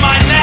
my name.